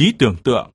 trí tưởng tượng.